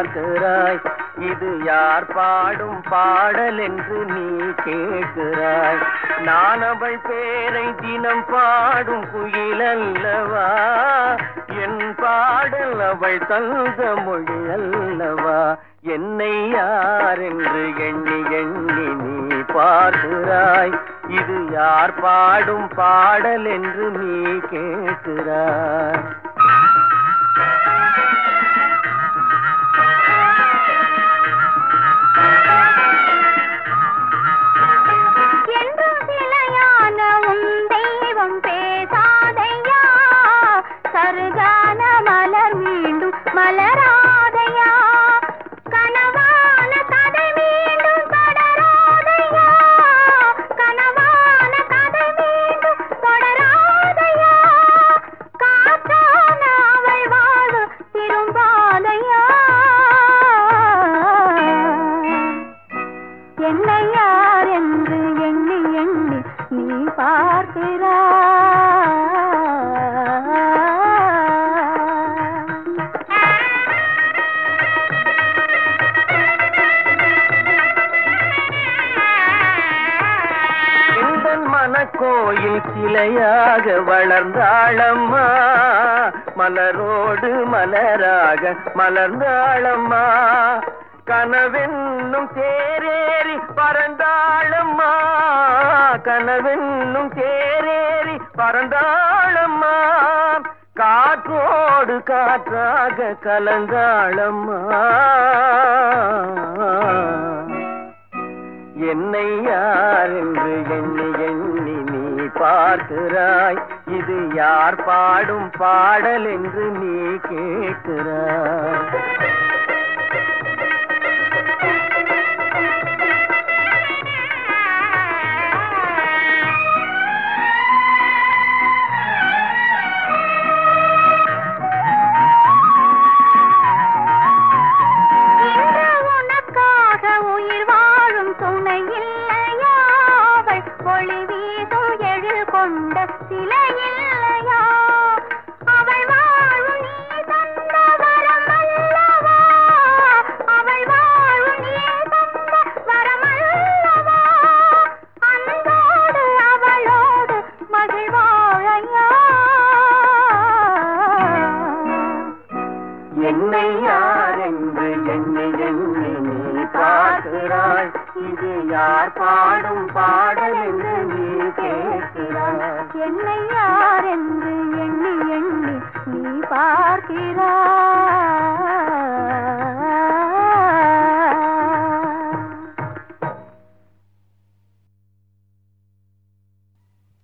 பார்க்கிறாய். இது யார் பாடும் பாடல் என்று நீ கேட்கிறாய். நான் அவள் பேரை தினம் பாடும் குயில் அல்லவா? என் பாடல் அவள் தந்த மொழி அல்லவா? என்னை யார் என்று எண்ணி எண்ணி நீ பார்க்கிறாய். இது யார் பாடும் பாடல் என்று நீ கேட்கிறாய். நீ பார்க்கிறாய் இந்த மனக்கோயில் சிலையாக வளர்ந்தாளம்மா. மலரோடு மலராக மலர்ந்தாளம்மா. கனவென்னும் தேரேறி பறந்தாளம்மா. கனவென்னும் தேரேறி பறந்தாளம்மா. காற்றோடு காற்றாக கலந்தாளம்மா. என்னை யார் என்று எண்ணி எண்ணி நீ பார்க்கிறாய். இது யார் பாடும் பாடல் என்று நீ கேட்கிறாய். கொண்ட சிலை இல்லையா அவள் வாழும் நீ தந்த வரம் அல்லவா அவள் வாழும் நீ தந்த வரம் அல்லவா அன்போடு அவளோடு மகிழ்வாழையா என்னை யார் என்று என்னை என்னை நீ பார்க்கிறாள் இது யார் பாடும் பாடல் என்று நீ கேட்கிறாய். என்னை யார் என்று